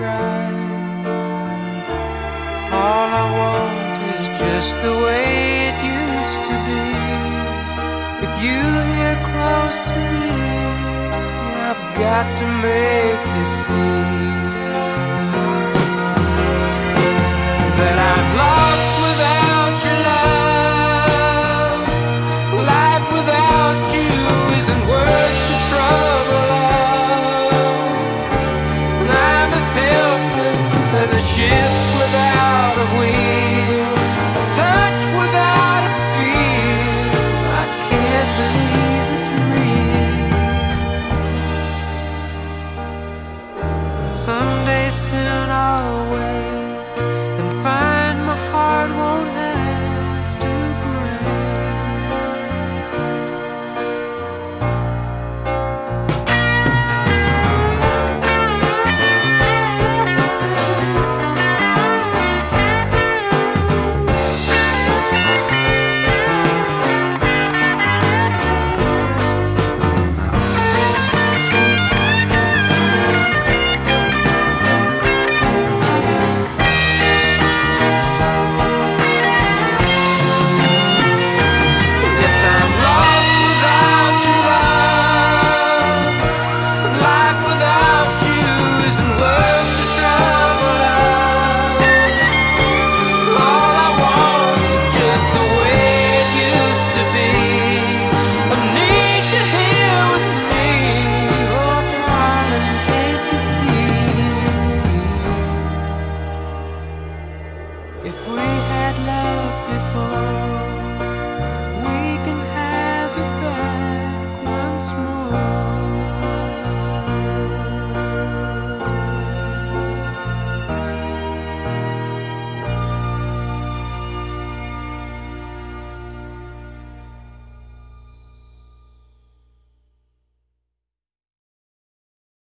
right. All I want is just the way it used to be. With you here close to me, I've got to make you see And I'm as helpless as a ship without.